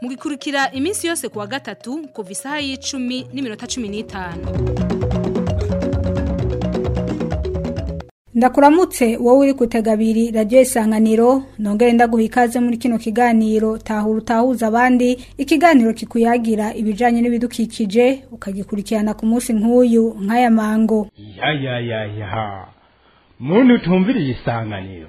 mugikurikira iminsi yose kuwa gatatu kuva isaha y'icumi n'iminota cumi n'itanu ndakuramutse wowe uri gutega abiri radiyo isanganiro nongere ndaguha ikaze muri kino kiganiro tahura utahuza abandi ikiganiro kikuyagira ibijyanye n'ibidukikije ukagikurikirana ku munsi nk'uyu nk'aya mango yayayaya muntu utumvira iyi sanganiro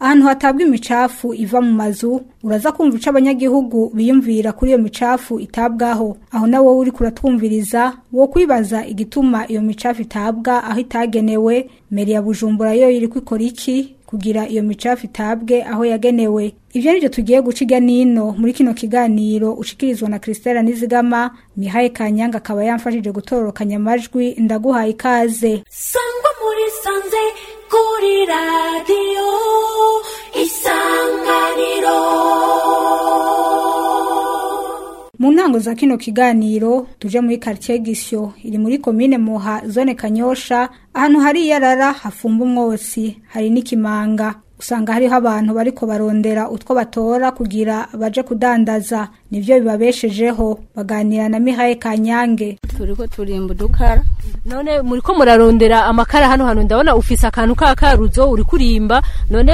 ahantu hatabwa imicafu iva mu mazu uraza kumva icyo abanyagihugu biyumvira kuri iyo micafu itabwaho aho na wowe uri kuratwumviriza wo kwibaza igituma iyo micafu itabwa aho itagenewe meri ya Bujumbura yo iri kwikora iki kugira iyo micafu itabwe aho yagenewe ibyo nibyo tugiye guca ijya nino muri kino kiganiro ushikirizwa na christelle nizigama mihaye kanyanga akaba yamfashije gutororokanya amajwi ndaguhaye ikaze sangwa muri sanze kuri radiyo isanganiro mu za kino kiganiro tuje muri quartier Gisyo iri muri komine muha zone Kanyosha ahantu hari yarara hafumba umwotsi hari n'ikimanga usanga hariho abantu bariko barondera utwo batora kugira baje kudandaza nivyo bibabeshejeho baganira na Mihaye Kanyange turiko turimba dukara none muriko murarondera amakara hano hano ndabona ufise akantu kakaruzo uri kurimba none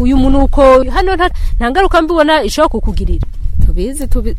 uyu munuko hano nta ngaruka mbibona ishobora kukugirira tubizi tubizi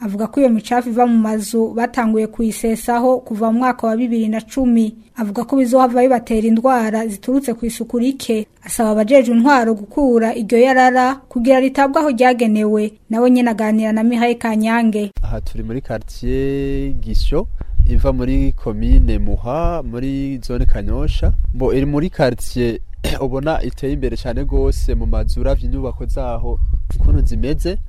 avuga ko iyo micafu iva mu mazu batanguye kuyisesaho kuva mu mwaka wa bibiri na cumi avuga ko bizohava bibatera indwara ziturutse ku isuku rike asaba abajejwe intwaro gukura iryo yarara kugira ritabwaho ryagenewe nawe nyine aganira na mihaye kanyange aha turi muri quartier gisyo iva muri komine muha muri zone kanyosha mbo iri muri karitsiye ubona iteye imbere cyane rwose mu mazu urabye inyubako zaho ukuntu zimeze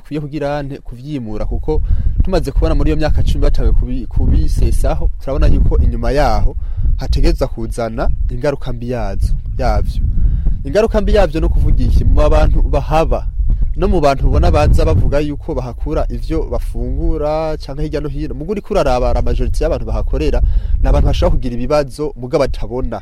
dukwiye kugira kuvyimura kuko tumaze kubona muri iyo myaka cumi batangiye kubisesaho turabona yuko inyuma yaho hategereza kuzana ingaruka mbi yazo yabyo ingaruka mbi yabyo no kuvuga iki mu bantu bahaba no mu bantu ubona baza bavuga yuko bahakura ivyo bafungura cyangwa hirya no hino muguri kuraraba la majority y'abantu bahakorera n'abantu bashaka kugira ibibazo muga batabona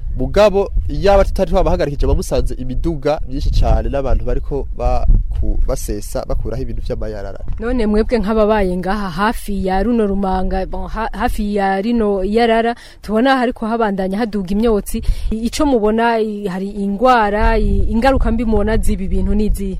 mugabo yaba tutari twabahagarikije bamusanze imiduga myinshi cyane n'abantu bariko basesa bakuraho ibintu by'amayarara none mwebwe nk'ababaye ngaha hafi ya runo rumanga hafi ya rino yarara tubona ko habandanya haduga imyotsi ico mubona hari ingwara ingaruka mbi mubona zibi bintu n'izihe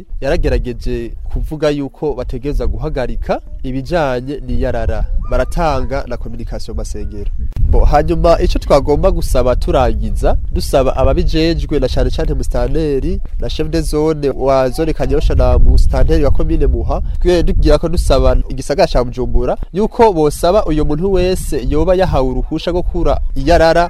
yaragerageje kuvuga yuko bategereza guhagarika ibijyanye n'iyarara baratanga na kominikasiyo masengero hanyuma icyo twagomba gusaba turangiza dusaba ababijejwe na cyane cyane musitanteri na shefu de zone wa zone kanyosha na musitanteri wa komine muha twe tugira ko dusaba igisagara cya bujumbura yuko bosaba uyu muntu wese yoba yahawe uruhusha rwo kura iyarara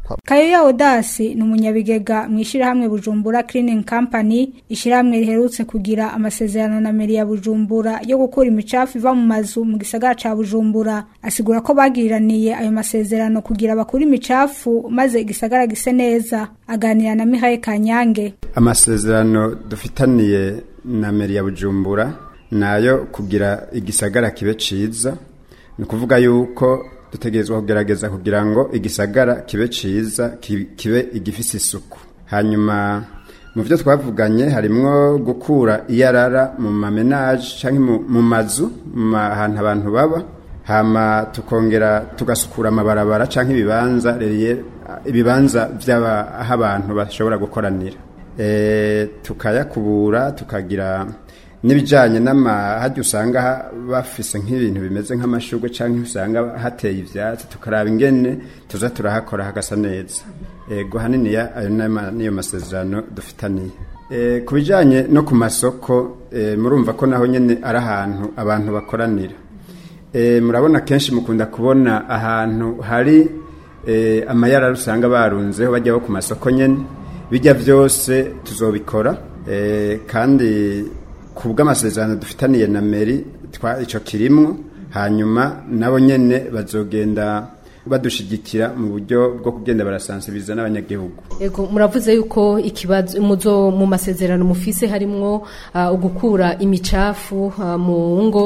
kayoya odasi ni umunyabigega mu ishyirahamwe bujumbura cleaning company ishyirahamwe riherutse kugira kugira amasezerano na meri ya Bujumbura yo gukura imicafu iva mu mazu mu gisagara ca Bujumbura asigura ko bagiraniye ayo masezerano kugira bakura imicafu maze igisagara gise neza aganira na Mihaye Kanyange amasezerano dufitaniye na meri ya Bujumbura nayo kugira igisagara kibe ciza ni kuvuga yuko dutegerezwa kugerageza kugira ngo igisagara kibe ciza kibe igifise isuku hanyuma mu byo twavuganye harimo gukura iyarara mu mamenaje cyangwa mu mazu mu ahantu abantu baba hama tukongera tugasukura amabarabara cyangwa ibibanza ibibanza by'aho abantu bashobora gukoranira eh, tukayakubura tukagira n'ibijyanye hajya usanga bafise nk'ibintu bimeze nk'amashugwe cyangwa usanga hateye ibyatsi tukaraba ingene tuza turahakora hagasa neza ego haniniya ayo niyo masezerano dufitaniye e, ku bijyanye no ku masoko e, murumva ko naho nyine ari ahantu abantu bakoranira e, murabona kenshi mukunda kubona ahantu hari amayara usanga barunzeho bajyaho ku masoko nyine bijya byose tuzobikora kandi ku bw'amasezerano dufitaniye na meri icyo kirimwo hanyuma nabo nyene bazogenda badushigikira mu buryo bwo kugenda barasansibiza n'abanyagihugu yego muravuze yuko ikibazo muzo mu masezerano mufise harimo ah, ugukura imicafu ah, mu ngo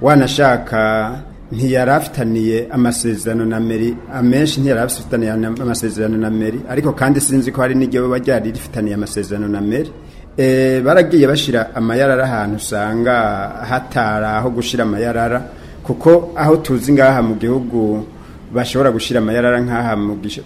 wanashaka ntiyari amasezerano na meri amenshi ntiyari amasezerano na meri ariko kandi sinzi ko hari n'igihe ryari rifitaniye amasezerano na meri eh, baragiye bashyira amayarara ahantu usanga hatara aho gushira amayarara kuko aho tuzi ngaha mu gihugu bashobora gushyira amayarara nk'aha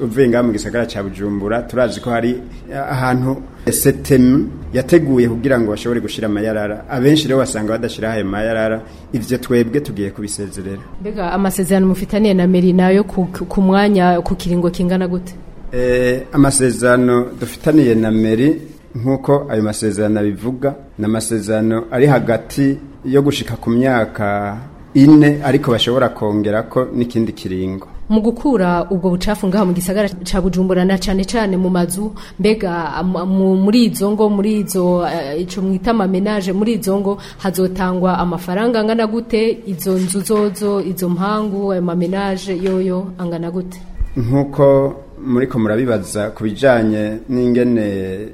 uvuye ngaha mu gisagara cya bujumbura turazi ko hari eh, ahantu setemu yateguye kugira ngo bashobore gushyira amayarara abenshi rero basanga badashyiraho ayo mayarara ibyo twebwe tugiye kubisezerera mbega amasezerano mufitaniye na meri nayo ku mwanya ku kiringo kingana gute eh, amasezerano dufitaniye na meri nk'uko ayo masezerano abivuga ni amasezerano ari hagati yo gushika ku myaka ine ariko bashobora kongera ko n'ikindi kiringo mu gukura ubwo bucafu ngaho mu gisagara ca Bujumbura na cyane cyane mu mazu mbega muri izo ngo muri izo eh, ico mwita mamenage muri izo ngo hazotangwa amafaranga angana gute izo nzu zozo izo mpangu ayo eh, mamenage yoyo angana gute nkuko muri ko murabibaza ku bijyanye n'ingene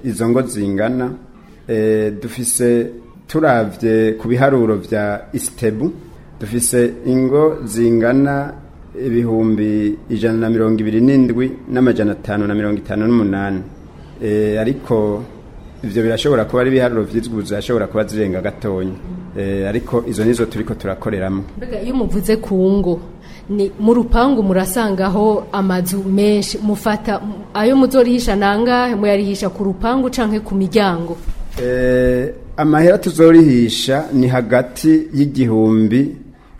izo ngo zingana eh, dufise turabye ku biharuro bya isitebu dufise ingo zingana ibihumbi ijana na mirongo ibiri n'indwi n'amajana atanu na mirongo itanu n'umunani eh, ariko ibyo birashobora kuba ari ibiharuro by'inzu zishobora kuba zirenga gatonya eh, ariko izo nizo turi ko turakoreramo iyo umuvuze ku ngo ni mu rupangu murasangaho amazu menshi mufata ayo muzorihisha nangahe muyarihisha ku rupangu cyangwa ku miryango eh, amahera tuzorihisha ni hagati y'igihumbi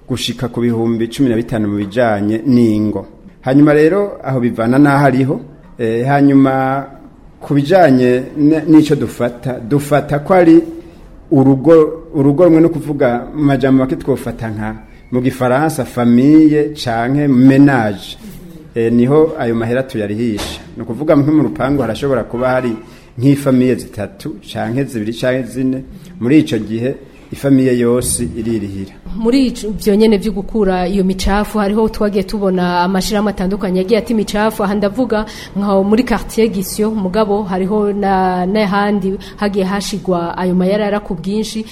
gushika ku bihumbi cumi na bitanu mu bijyanye n'ingo hanyuma rero aho bivana n'aho ariho eh, hanyuma ku bijyanye n'icyo dufata dufata ko ari urugo urugo rumwe no kuvuga mu majyamba make twofata nka mu gifaransa famiye canke menaje eh, niho ayo mahera tuyarihisha ni ukuvuga nko mu rupangu harashobora kuba hari nk'ifamiye zitatu canke zibiri canke zine muri icyo gihe ifamiye yose iririhira muri ibyo nyine byo gukura iyo micafu hariho twagiye tubona amashyirahamwe atandukanye yagiye ati imicafu aha ndavuga nka muri quartier gisiyo mugabo hariho na n'ahandi hagiye hashigwa ayo mayarara ku bwinshi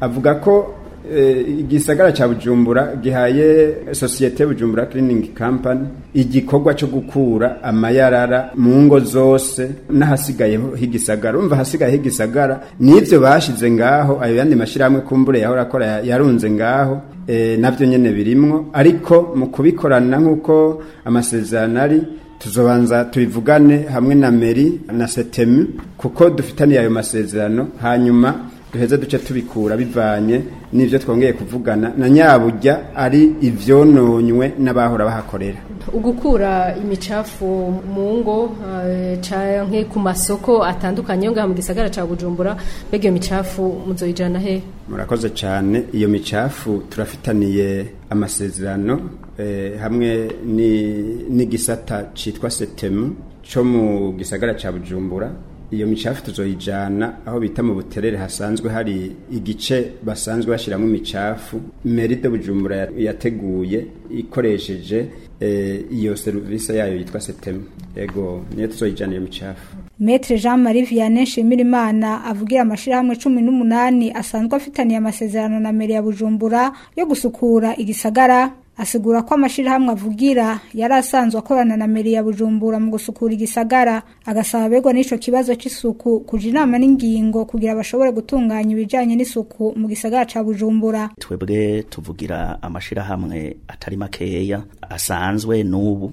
avuga ko eh, igisagara cya bujumbura gihaye sosiyete bujumbura kiriningi company igikorwa cyo gukura amayarara mu ngo zose nahasigaye h'igisagara umva ahasigaye h'igisagara n'ibyo bashyize ngaho ayo yandi mashyirahamwe kumbure yahora akora yarunze ngaho eh, nabyo nyine birimwo ariko mu kubikorana nk'uko amasezerano ari tuzobanza tubivugane hamwe na meri na setemu kuko dufitaniye ayo masezerano hanyuma duheze duce tubikura bivanye n'ibyo twongeye kuvugana na nyabujya ari ibyononywe n'abahora bahakorera ugukura imicafu mu ngo eh, cyangwa ku masoko atandukanye ngaha mu gisagara cya bujumbura mbega iyo micafu he murakoze cyane iyo micafu turafitaniye amasezerano eh, hamwe n'igisata citwa Setem cyo mu gisagara cya bujumbura iyo micafu tuzoyijana aho bita mu buterere hasanzwe hari igice basanzwe bashyiramo imicafu meride bujumbura yateguye ikoresheje eh, iyo serivisi yayo yitwa setemu ego niyo tuzoyijana iyo micafu Maitre Jean Marie Vianney Nshimirimana avugira amashyirahamwe cumi n'umunani asanzwe afitaniye amasezerano na meri ya Bujumbura yo gusukura igisagara asigura ko amashyirahamwe avugira yari asanzwe akorana na meri ya Bujumbura mu gusukura igisagara agasaba abegwa n'icyo kibazo cy'isuku kuja inama n'ingingo kugira bashobore gutunganya ibijanye n'isuku mu gisagara ca Bujumbura twebwe tuvugira amashyirahamwe atari makeya asanzwe n'ubu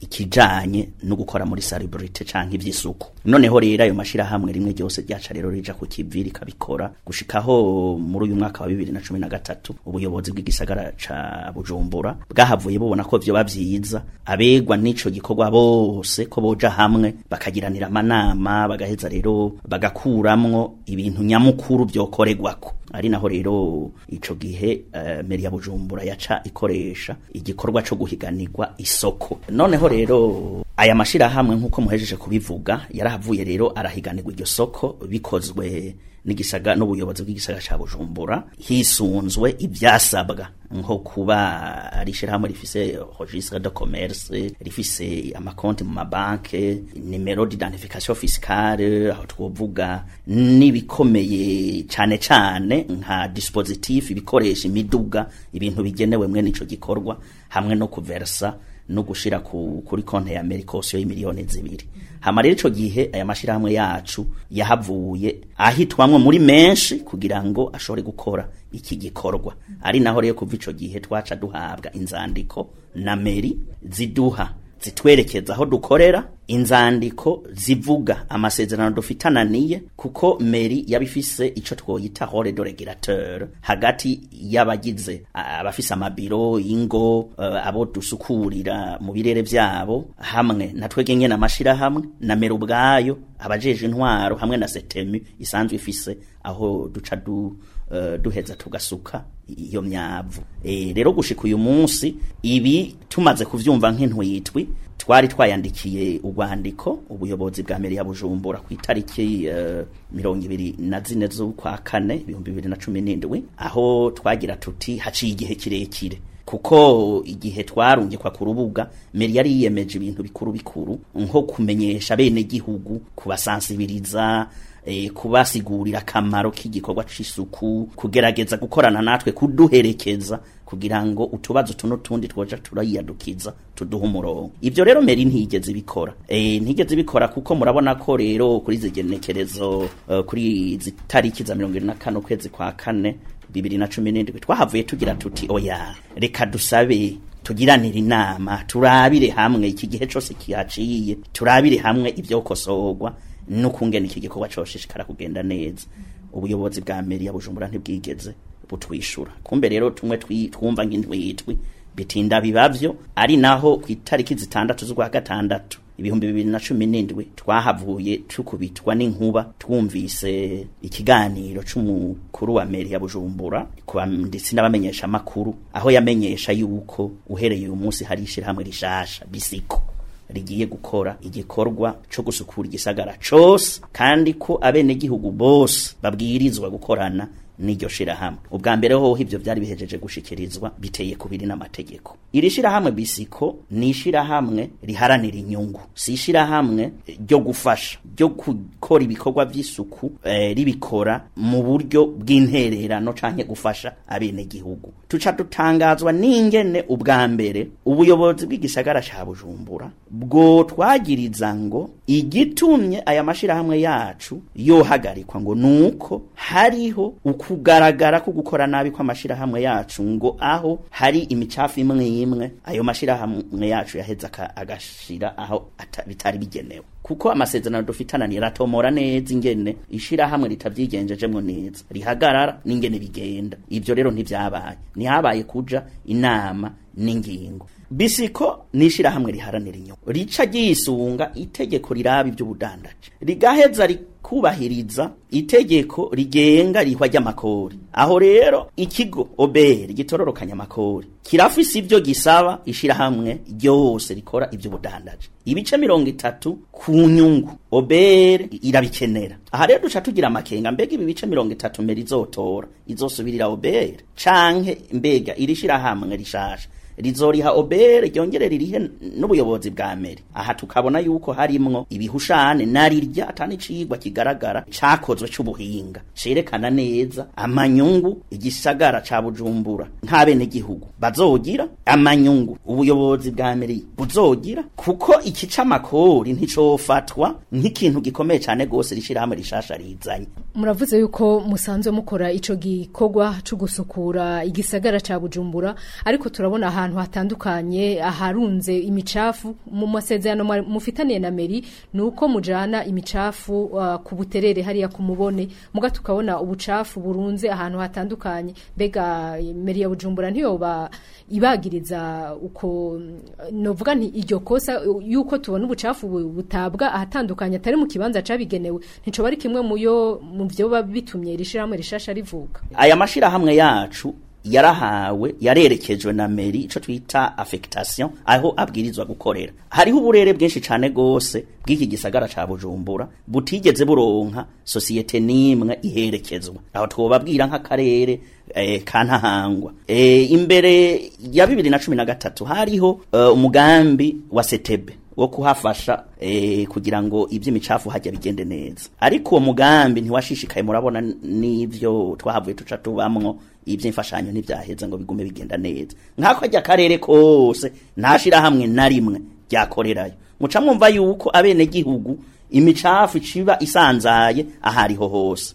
ikijanye no gukora muri salubrite cyangwa ibyisuku noneho rero ayo mashirahamwe rimwe ryose ryaca rero rija ku kiviri kabikora gushikaho muri uyu mwaka wa bibiri na na cumi gatatu ubuyobozi bw'igisagara ca Bujumbura bwahavuye bubona ko vyo bavyiza abegwa n'ico gikorwa bose ko boja hamwe bakagiranira amanama bagaheza rero bagakuramwo ibintu nyamukuru byokoregwa ko ari naho rero icyo gihe uh, eh, meri ya Bujumbura yaca ikoresha igikorwa cyo guhiganirwa isoko noneho naho rero aya mashyirahamwe nk'uko muhejeje kubivuga yarahavuye rero arahiganirwa iryo soko bikozwe n'igisaga n'ubuyobozi bw'igisaga cya bujumbura hisunzwe ibyasabwa nko kuba ari ishyirahamwe rifise registre de commerce rifise amakonti mu mabanke nimero d'identification fiscale aho twovuga n'ibikomeye cyane cyane nka dispositif ibikoresha imiduga ibintu bigenewe mwene ico gikorwa hamwe no kuversa no gushira kuri konti ya merikosiyo y'imiliyoni zibiri hama rero icyo gihe aya mashyirahamwe yacu yahavuye ahitwamwo muri menshi kugira ngo ashobore gukora iki gikorwa ari naho rero kuva icyo gihe twaca duhabwa inzandiko na meri ziduha zitwerekeza aho dukorera inzandiko zivuga amasezerano dufitananiye kuko meri yabifise ico twoyita role de regulateur hagati y'abagize abafise amabiro ingo uh, abo dusukurira mu birere vyabo hamwe natwege nyene amashira hamwe na meri ubwayo abajeje intwaro hamwe na setemu isanzwe ifise aho duca du, uh, duheza tugasuka iyo myavu eh, rero gushika uyu munsi ibi tumaze kuvyumva nk'intwitwi twari twayandikiye urwandiko ubuyobozi bwa mbere ya bujumbura ku itariki eh, mirongo ibiri na zine z'ukwa kane ibihumbi bibiri na cumi n'indwi aho twagira tuti haciye igihe kirekire kuko igihe twarungikwa ku rubuga meri yari yiyemeje ibintu bikuru bikuru nko kumenyesha bene gihugu kubasansibiriza Eh, kubasigurira akamaro k'igikorwa cy'isuku kugerageza gukorana natwe kuduherekeza kugira ngo utubazo tuno tundi twoja turayiyadukiza tuduha umurongo ibyo rero meri ntiyigeze ibikora eh ntigeze bikora kuko murabona ko rero kuri zigenekerezo uh, eh, kuri zitariki za kane kwezi kwa kane 2017 twahavuye tugira tuti oya reka dusabe tugiranira inama turabire hamwe iki gihe cyose kihaciye turabire hamwe ibyo no kungena iki gikorwa coshishikara kugenda neza ubuyobozi bwa meri bujumbura ntibwigeze butwishura kumbe rero tumwe twumva nk'indwitwi bitinda biba bibavyo ari naho ku itariki zitandatu z'ukwa gatandatu ibihumbi bibiri na cumi n'indwi twahavuye tukubitwa n'inkuba twumvise ikiganiro cy’umukuru wa meri bujumbura ndetse n'abamenyesha amakuru aho yamenyesha yuko uhereye uyu munsi hari ishirahamwe rishasha bisiko rigiye gukora igikorwa cyo gusukura igisagara cyose kandi ko abenegihugu bose babwirizwa gukorana n'iryo shyirahamwe. ubwa mbere hoho ibyo byari bihejeje gushikirizwa biteye ku biri n'amategeko iri shyirahamwe bisiko ni ishirahamwe riharanira inyungu si ishyirahamwe ryo gufasha byo gukora ibikorwa by'isuku eh, ribikora mu buryo bw'intererano cyangwa gufasha abenegihugu tuca dutangazwa n'ingene ubwa mbere ubuyobozi bw'igisagara cya bujumbura bwo twagiriza ngo igitumye aya mashyirahamwe yacu yohagarikwa ngo ni uko hariho ukugaragara ko gukora nabi kw'amashyirahamwe yacu ngo aho hari imicafu imwe y'imwe ayo mashyirahamwe yacu yaheze agashira aho bitari bigenewe kuko amasezerano dufitana ratomora neza ingene ishirahamwe ritabyigengejemwo neza rihagarara n'ingene bigenda ibyo rero ntibyabaye ntihabaye kuja inama n'ingingo bisiko n'ishirahamwe riharanira inyungu rica ryisunga itegeko riraba ivy'ubudandaji rigaheza kubahiriza itegeko rigenga rihwa ry'amakori aho rero ikigo oberi gitororokanya amakori kirafise ibyo gisaba ishyirahamwe ryose rikora iby'ubudandaji ibice mirongo itatu ku nyungu oberi irabikenera aha rero duca tugira amakenga mbega ibi bice mirongo itatu mbere izotora izosubirira oberi canke mbega iri shirahamwe rishasha rizoriha obere ryongere ririhe n'ubuyobozi bwa mbere aha tukabona yuko harimwo ibihushane narirya atanicigwa kigaragara cakozwe c'ubuhinga cerekana neza amanyungu igisagara ca Bujumbura nta bene gihugu bazogira amanyungu ubuyobozi bwa mbere buzogira kuko iki camakori nticofatwa nk'ikintu gikomeye cane gose rishirahamwe rishasha rizanye muravuze yuko musanzwe mukora ico gikorwa co gusukura igisagara ca Bujumbura ariko turabona ahantu hatandukanye aharunze imicafu mu masezerano mufitaniye na meri ni mujana imicafu uh, ku buterere hariya ku mubone mugahita ukabona ubucafu burunze ahantu hatandukanye bega eh, meri ya bujumbura ntiyoba ibagiriza uko novuga nti iryo kosa yuko tubona ubucafu butabwa ahatandukanye atari mu kibanza cyabigenewe nticoba ari kimwe mu byo mu byo bitumye rishyirahamwe rishasha rivuka aya mashyirahamwe yacu yarahawe yarerekejwe na meri ico twita affectation aho abwirizwa gukorera hariho uburere bwinshi cyane gose bw'iki gisagara ca Bujumbura butigeze buronka societe nimwe iherekezwa aho twobabwira nk'akarere eh, kantahangwa eh, imbere ya bibiri na na cumi gatatu hariho uh, umugambi wa setebe wo kuhafasha e, kugira ngo iby'imicafu hajya bigende neza ariko uwo mugambi ntiwashishikaye murabona n'ivyo twahavuye tuca tubamwo iby'imfashanyo ntibyaheza ngo bigume bigenda neza nk'ako ajya akarere kose nta shyirahamwe na rimwe ryakorerayo muca mwumva yuko abenegihugu imicafu ciba isanzaye ahariho hose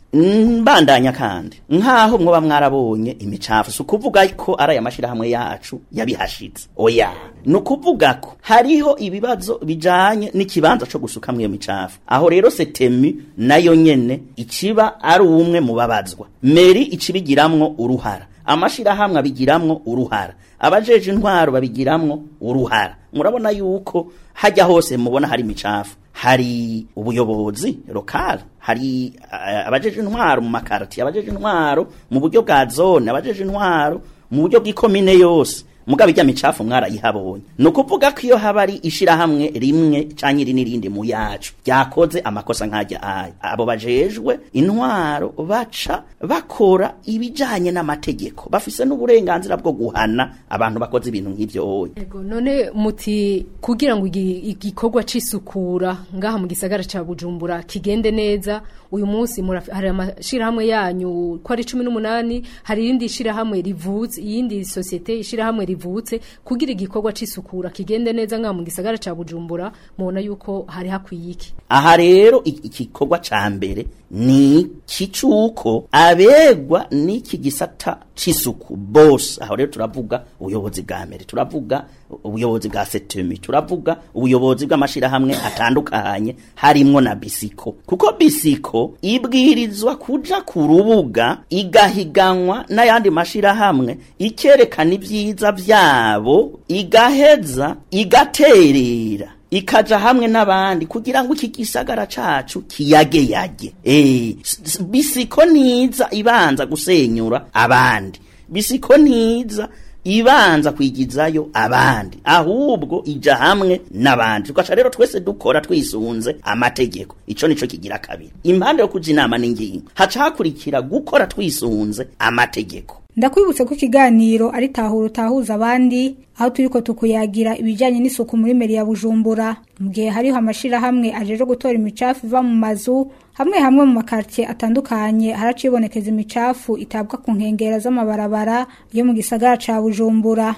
mbandanya kandi nkaho mwoba mwarabonye imicafu si ukuvuga ko ari aya mashyirahamwe yacu yabihashitse oya ni ukuvuga ko hariho ibibazo bijyanye n'ikibanza cyo gusukamwo iyo micafu aho rero setemi nayo nyene ikiba ari umwe mu babazwa meri ikibigiramwo uruhara Amashyirahamwe abigiramwo uruhara abajeje intwaro babigiramwo uruhara murabona yuko hajya hose mubona hari imicafu hari ubuyobozi lokal hari eh, abajeje intwaro mu makarati abajeje intwaro mu buryo bwa zone abajeje intwaro mu buryo bw'ikomine yose mugabe ijya micafu mwarayihabonye ni ukuvuga ko iyo haba ari ishyirahamwe rimwe cyangwa iri n'irindi mu yacu ryakoze amakosa nkajya aya abo bajejwe intwaro baca bakora ibijyanye n'amategeko bafise n'uburenganzira bwo guhana abantu bakoze ibintu nk'ibyo wowe none muti kugira ngo igikorwa cy'isukura ngaha mu gisagara cya bujumbura kigende neza uyu munsi hari amashyirahamwe yanyu ko ari cumi n'umunani hari irindi shyirahamwe rivutse iyindi sosiyete ishyirahamwe rivutse kugira igikorwa cyisukura kigende neza nka mu gisagara ca Bujumbura mubona yuko hari hakwiye iki aha rero igikorwa ca mbere ni kicuko abegwa n'iki gisata Chisuku boss aho rero turavuga ubuyobozi bwa mbere turavuga ubuyobozi bwa setemi turavuga ubuyobozi bw'amashyirahamwe atandukanye harimo na bisiko kuko bisiko ibwirizwa kuja ku rubuga igahiganwa n'ayandi mashyirahamwe ikerekana ibyiza byabo igaheza igaterera ikaja hamwe n'abandi kugira ngo iki gisagara cacu kiyageyage eh bisiko ntiza ibanza gusenyura abandi bisiko niza ibanza kwigizayo abandi ahubwo ija hamwe n'abandi tugasha rero twese dukora twisunze amategeko ico nico kigira kabiri impande yo kuja inama n'ingingo haca hakurikira gukora twisunze amategeko ndakwibutse ko ikiganiro ari tahura utahuza abandi aho turi ko tukuyagira ibijyanye n'isuku muri meri ya bujumbura mu gihe hariho amashyirahamwe ajeje gutora imicafu iva mu mazu hamwe hamwe mu makaritsiye atandukanye haracibonekeza imicafu itabwa ku nkengero z'amabarabara yo mu gisagara cya bujumbura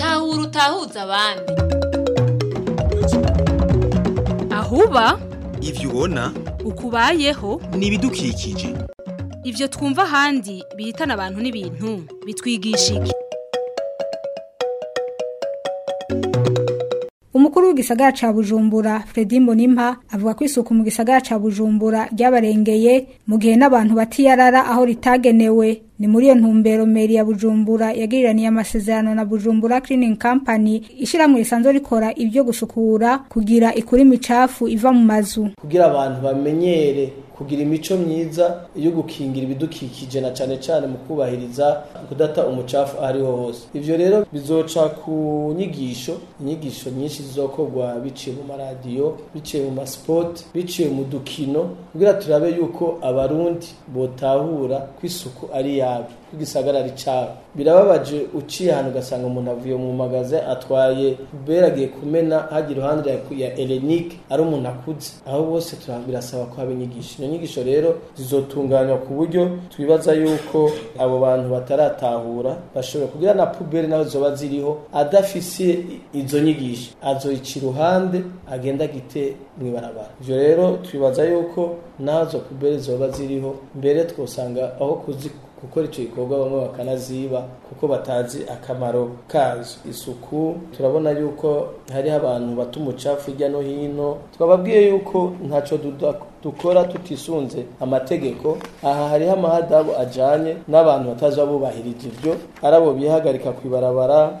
tahura utahuza abandi ahuba ibyo ubona ukubayeho n’ibidukikije ibyo twumva ahandi bihitana abantu n'ibintu bitwigisha iki umukuru w'igisagara ca bujumbura fredi mbonimpa avuga ko isuku mu gisagara ca bujumbura ryabarengeye mu gihe n'abantu batiyarara aho ritagenewe Ni muri iyo ntumbero meri ya Bujumbura yagiriraniye amasezerano na Bujumbura Cleaning Company ishyirahamwe risanzwe rikora ibyo gusukura kugira ikuri imicafu iva mu mazu kugira abantu bamenyere kugira imico myiza yo gukingira ibidukikije na cyane cyane mu kubahiriza kudata umucafu ariho hose ibyo rero bizoca ku nyigisho inyigisho nyinshi zizokorwa biciye mu maradiyo biciye mu masipoti biciye mu dukino kugira turabe yuko abarundi botahura ko isuku ari ya uh, k'igisagara ricawe birababaje uciye ahantu ugasanga umuntu avuye mu magaze atwaye beragiye kumena hagira iruhande ya elenike ari umuntu akuze aho bose birasaba ko haba inyigisho iyo nyigisho rero zizotunganywa ku buryo twibaza yuko abo bantu bataratahura bashobora kugira na puberi nawe zoba ziriho adafise izo nyigisho azoyica iruhande agenda agite mu ibarabara ibyo rero twibaza yuko nazo puberi zoba ziriho mbere twosanga aho kuzi gukora icyo gikorwa zikorwa bamwe bakanaziba kuko batazi akamaro kazo isuku turabona yuko hariho abantu bata umucafu hirya no hino twababwiye yuko ntacyo dukora tutisunze amategeko aha hariho amahadabu ajyanye n'abantu batazi batazabubahirije ibyo arabo bihagarika ku ibarabara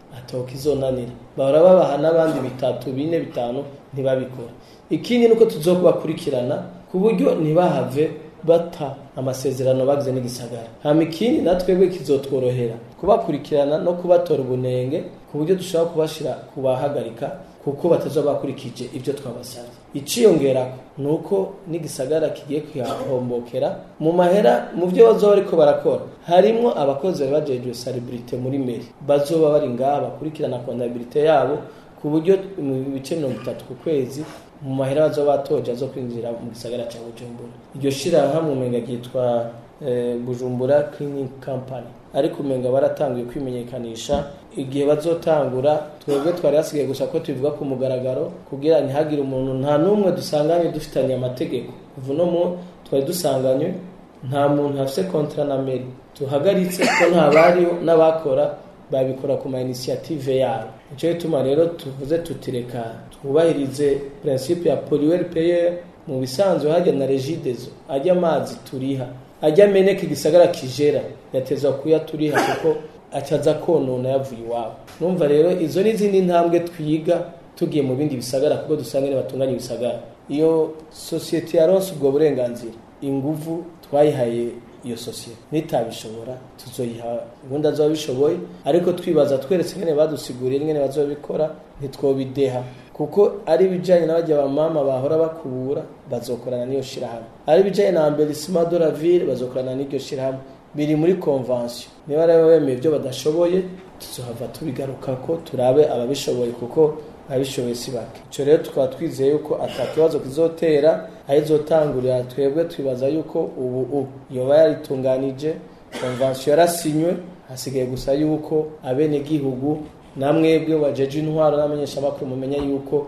atoka izonanira bahora babaha n'abandi bitatu bine bitanu ntibabikora ikindi ni uko tuzo kubakurikirana ku buryo ntibahave bata amasezerano bagize n'igisagara hanyuma ikindi natwebwe kizotworohera kubakurikirana no kubatora ubunenge ku buryo dushobora kubashyira kubahagarika kuko bataza bakurikije ibyo twabasanze. iciyongera ni uko n'igisagara kigiye kwihombokera mu mahera mu byo bazoba ariko barakora harimo abakozi bari bajeje salibirite muri meri bazoba bari ngaha bakurikirana kondabilite yabo ku buryo mu bice mirongo itatu ku kwezi mu mahera bazoba batoje zo kwinjira mu gisagara cya bujumbura iryo shirahamwe umenga ryitwa eh, bujumbura cleaning company ariko umenga baratanguye kwimenyekanisha igihe bazotangura twebwe twari hasigaye gusa ko tubivuga ku mugaragaro kugira ntihagire umuntu nta n'umwe dusanganye dufitanye amategeko kuva uno mu twari dusanganywe nta muntu afite kontra na meri tuhagaritse ko nta bariho n'abakora babikora ku ma initiative yabo nicyo gituma rero tuvuze tutireka twubahirize principe ya pollueur payer mu bisanzwe hajya na regidezo ajya amazi turiha ajya ameneka igisagara kijera yateza kuyaturiha kuko ataza konona yavuye iwabo numva rero izo n'izindi ntambwe twiga tugiye mu bindi bisagara kuko dusanga nyine ibisagara iyo sosiyete yaronse ubwo burenganzira inguvu twayihaye iyo sosiyete nitabishobora tuzoyiha ubundi azoba bishoboye ariko twibaza tweretse nyine badusiguriye nyine bazobikora ntitwobideha kuko ari ibijyanye ba mama bahora bakubura bazokorana n'iyo shyirahamwe ari ibijyanye na amberisima de bazokorana n'iryo shyirahamwe biri muri konvansiyo niba rero bemeye ibyo badashoboye tuzohava tubigaruka ko turabe ababishoboye kuko abishoboye si bake icyo rero tukaba twizeye yuko ata kibazo kizotera aho izotangurira twebwe twibaza yuko ubu ubu yoba yaritunganije konvansiyo yarasinywe hasigaye gusa yuko abenegihugu namwebwe wajeje intwaro namenyesha mumenya yuko